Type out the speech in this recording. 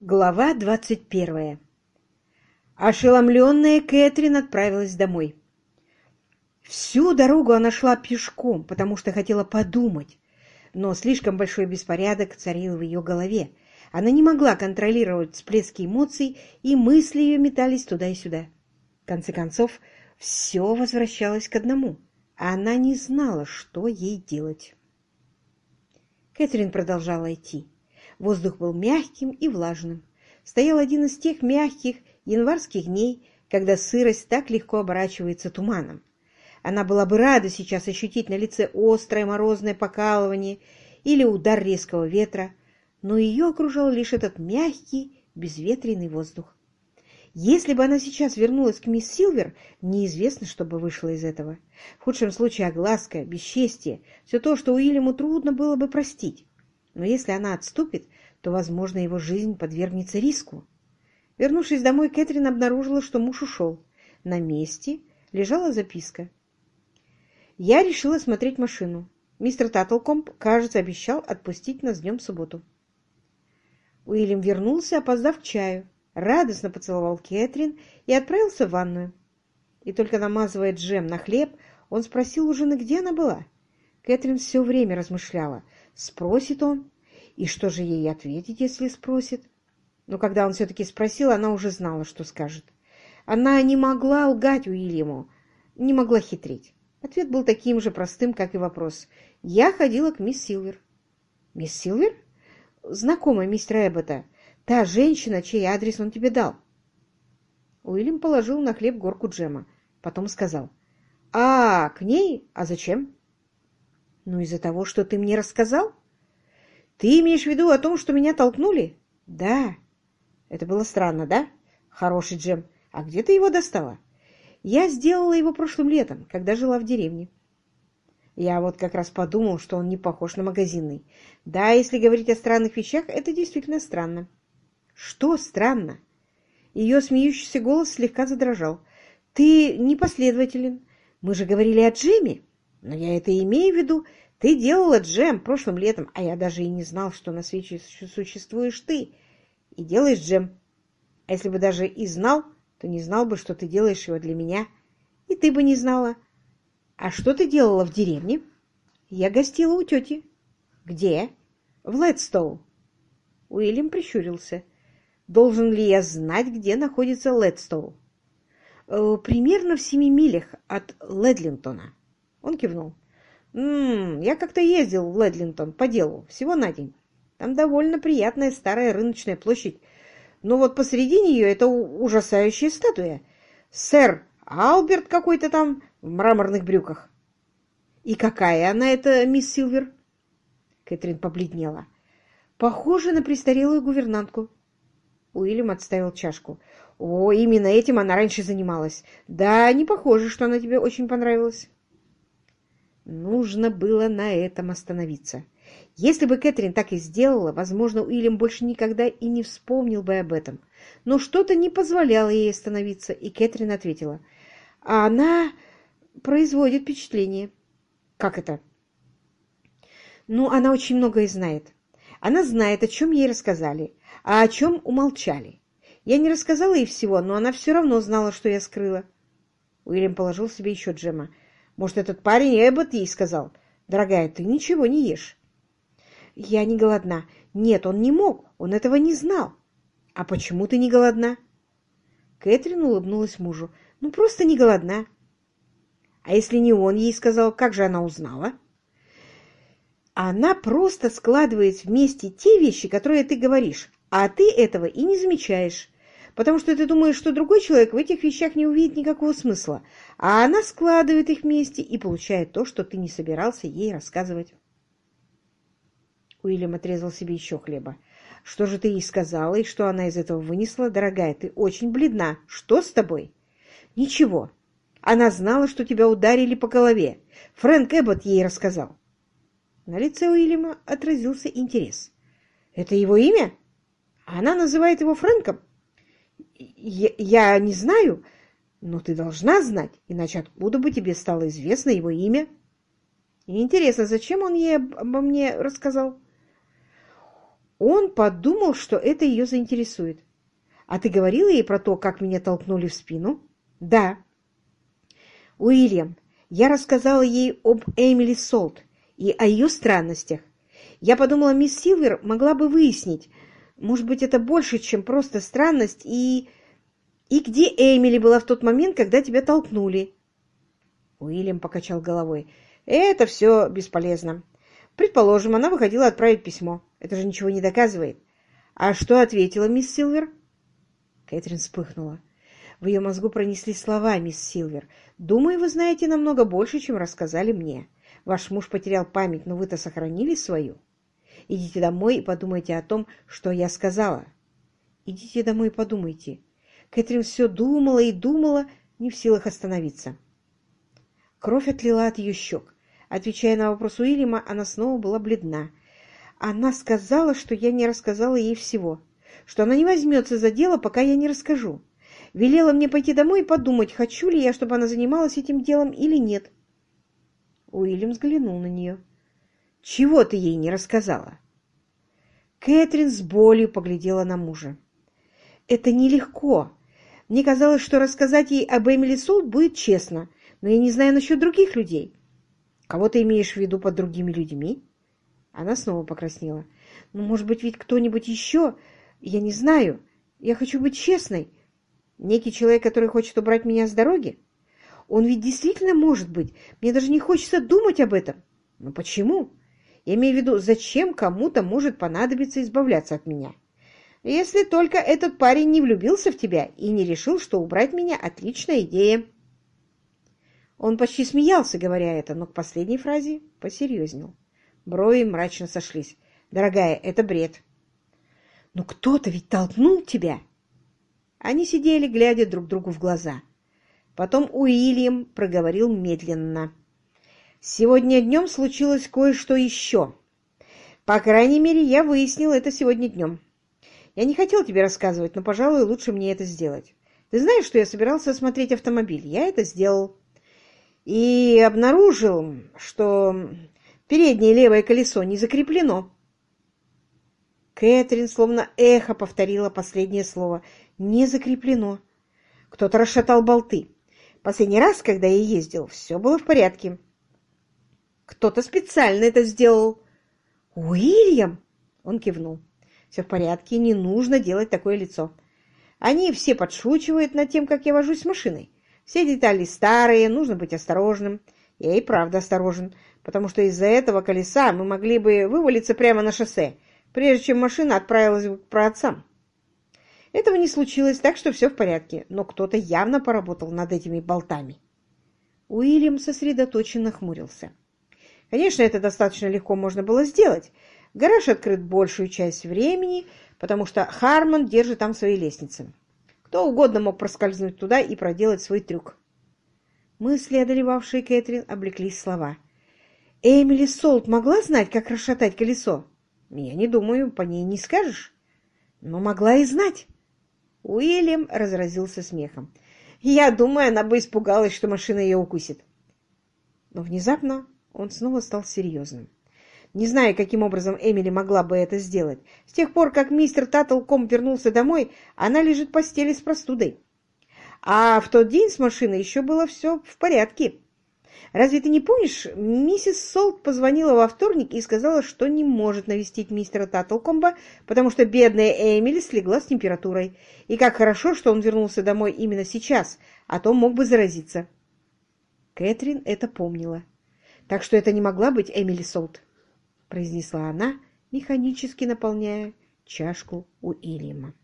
Глава двадцать первая. Ошеломленная Кэтрин отправилась домой. Всю дорогу она шла пешком, потому что хотела подумать, но слишком большой беспорядок царил в ее голове. Она не могла контролировать всплески эмоций, и мысли ее метались туда и сюда. В конце концов, все возвращалось к одному. а Она не знала, что ей делать. Кэтрин продолжала идти. Воздух был мягким и влажным. Стоял один из тех мягких январских дней, когда сырость так легко оборачивается туманом. Она была бы рада сейчас ощутить на лице острое морозное покалывание или удар резкого ветра, но ее окружал лишь этот мягкий, безветренный воздух. Если бы она сейчас вернулась к мисс Силвер, неизвестно, что бы вышло из этого. В худшем случае огласка, бесчестие, все то, что Уильяму трудно было бы простить. Но если она отступит, то, возможно, его жизнь подвергнется риску. Вернувшись домой, Кэтрин обнаружила, что муж ушел. На месте лежала записка. Я решила смотреть машину. Мистер Таттлкомп, кажется, обещал отпустить нас днем в субботу. Уильям вернулся, опоздав к чаю, радостно поцеловал Кэтрин и отправился в ванную. И только намазывая джем на хлеб, он спросил у жены, где она была. Кэтрин все время размышляла, Спросит он, и что же ей ответить, если спросит? Но когда он все-таки спросил, она уже знала, что скажет. Она не могла лгать Уильяму, не могла хитрить. Ответ был таким же простым, как и вопрос. «Я ходила к мисс Силвер». «Мисс Силвер?» «Знакомая мистера Эббота. Та женщина, чей адрес он тебе дал». Уильям положил на хлеб горку джема. Потом сказал. «А, к ней? А зачем?» Ну, из-за того, что ты мне рассказал? Ты имеешь в виду о том, что меня толкнули? Да. Это было странно, да? Хороший Джем. А где ты его достала? Я сделала его прошлым летом, когда жила в деревне. Я вот как раз подумал, что он не похож на магазинный. Да, если говорить о странных вещах, это действительно странно. Что странно? Ее смеющийся голос слегка задрожал. Ты непоследователен. Мы же говорили о Джеме. Но я это имею в виду. Ты делала джем прошлым летом, а я даже и не знал, что на свете существуешь ты. И делаешь джем. А если бы даже и знал, то не знал бы, что ты делаешь его для меня. И ты бы не знала. А что ты делала в деревне? Я гостила у тети. Где? В Ледстоу. Уильям прищурился. Должен ли я знать, где находится Ледстоу? Э, примерно в семи милях от Ледлинтона. Он кивнул. «М -м, я как-то ездил в Ледлинтон по делу, всего на день. Там довольно приятная старая рыночная площадь. Но вот посреди нее это ужасающая статуя. Сэр Алберт какой-то там в мраморных брюках. И какая она, эта мисс Силвер? Кэтрин побледнела. Похоже на престарелую гувернантку. Уильям отставил чашку. О, именно этим она раньше занималась. Да, не похоже, что она тебе очень понравилась. Нужно было на этом остановиться. Если бы Кэтрин так и сделала, возможно, Уильям больше никогда и не вспомнил бы об этом. Но что-то не позволяло ей остановиться, и Кэтрин ответила. А она производит впечатление. Как это? Ну, она очень многое знает. Она знает, о чем ей рассказали, а о чем умолчали. Я не рассказала ей всего, но она все равно знала, что я скрыла. Уильям положил себе еще джема. Может, этот парень Эббот ей сказал, «Дорогая, ты ничего не ешь». «Я не голодна». «Нет, он не мог, он этого не знал». «А почему ты не голодна?» Кэтрин улыбнулась мужу. «Ну, просто не голодна». «А если не он ей сказал, как же она узнала?» «Она просто складывает вместе те вещи, которые ты говоришь, а ты этого и не замечаешь потому что ты думаешь, что другой человек в этих вещах не увидит никакого смысла, а она складывает их вместе и получает то, что ты не собирался ей рассказывать. Уильям отрезал себе еще хлеба. «Что же ты ей сказала, и что она из этого вынесла? Дорогая, ты очень бледна. Что с тобой?» «Ничего. Она знала, что тебя ударили по голове. Фрэнк Эббот ей рассказал». На лице Уильяма отразился интерес. «Это его имя? Она называет его Фрэнком?» Я, я не знаю, но ты должна знать, иначе откуда бы тебе стало известно его имя? Интересно, зачем он ей обо мне рассказал? Он подумал, что это ее заинтересует. А ты говорила ей про то, как меня толкнули в спину? Да. Уильям, я рассказала ей об Эмили Солт и о ее странностях. Я подумала, мисс Силвер могла бы выяснить, может быть, это больше, чем просто странность, и... И где Эмили была в тот момент, когда тебя толкнули? Уильям покачал головой. Это все бесполезно. Предположим, она выходила отправить письмо. Это же ничего не доказывает. А что ответила мисс Силвер? Кэтрин вспыхнула. В ее мозгу пронеслись слова, мисс Силвер. «Думаю, вы знаете намного больше, чем рассказали мне. Ваш муж потерял память, но вы-то сохранили свою. Идите домой и подумайте о том, что я сказала». «Идите домой и подумайте». Кэтрин все думала и думала, не в силах остановиться. Кровь отлила от ее щек. Отвечая на вопрос Уильяма, она снова была бледна. Она сказала, что я не рассказала ей всего, что она не возьмется за дело, пока я не расскажу. Велела мне пойти домой и подумать, хочу ли я, чтобы она занималась этим делом или нет. Уильям взглянул на нее. «Чего ты ей не рассказала?» Кэтрин с болью поглядела на мужа. «Это нелегко. Мне казалось, что рассказать ей об Эмили Солт будет честно, но я не знаю насчет других людей. Кого ты имеешь в виду под другими людьми? Она снова покраснела. Ну, может быть, ведь кто-нибудь еще? Я не знаю. Я хочу быть честной. Некий человек, который хочет убрать меня с дороги? Он ведь действительно может быть. Мне даже не хочется думать об этом. Но почему? Я имею в виду, зачем кому-то может понадобиться избавляться от меня? Если только этот парень не влюбился в тебя и не решил, что убрать меня – отличная идея. Он почти смеялся, говоря это, но к последней фразе посерьезнел. Брови мрачно сошлись. «Дорогая, это бред». «Но кто-то ведь толкнул тебя!» Они сидели, глядя друг другу в глаза. Потом Уильям проговорил медленно. «Сегодня днем случилось кое-что еще. По крайней мере, я выяснил это сегодня днем. Я не хотел тебе рассказывать, но, пожалуй, лучше мне это сделать. Ты знаешь, что я собирался осмотреть автомобиль? Я это сделал и обнаружил, что переднее левое колесо не закреплено. Кэтрин словно эхо повторила последнее слово. «Не закреплено». Кто-то расшатал болты. Последний раз, когда я ездил, все было в порядке. Кто-то специально это сделал. «Уильям!» Он кивнул. «Все в порядке, не нужно делать такое лицо. Они все подшучивают над тем, как я вожусь с машиной. Все детали старые, нужно быть осторожным. Я и правда осторожен, потому что из-за этого колеса мы могли бы вывалиться прямо на шоссе, прежде чем машина отправилась бы к праотцам. Этого не случилось, так что все в порядке, но кто-то явно поработал над этими болтами. Уильям сосредоточенно хмурился. Конечно, это достаточно легко можно было сделать. Гараж открыт большую часть времени, потому что Хармон держит там свои лестницы. Кто угодно мог проскользнуть туда и проделать свой трюк. Мысли, одолевавшие Кэтрин, облеклись слова. «Эмили Солт могла знать, как расшатать колесо?» «Я не думаю, по ней не скажешь». «Но могла и знать». Уильям разразился смехом. «Я думаю, она бы испугалась, что машина ее укусит». Но внезапно он снова стал серьезным. Не знаю, каким образом Эмили могла бы это сделать. С тех пор, как мистер Таттлком вернулся домой, она лежит в постели с простудой. А в тот день с машиной еще было все в порядке. Разве ты не помнишь, миссис Солт позвонила во вторник и сказала, что не может навестить мистера Таттлкомба, потому что бедная Эмили слегла с температурой. И как хорошо, что он вернулся домой именно сейчас, а то мог бы заразиться. Кэтрин это помнила. Так что это не могла быть Эмили Солт. — произнесла она, механически наполняя чашку у Ильяма.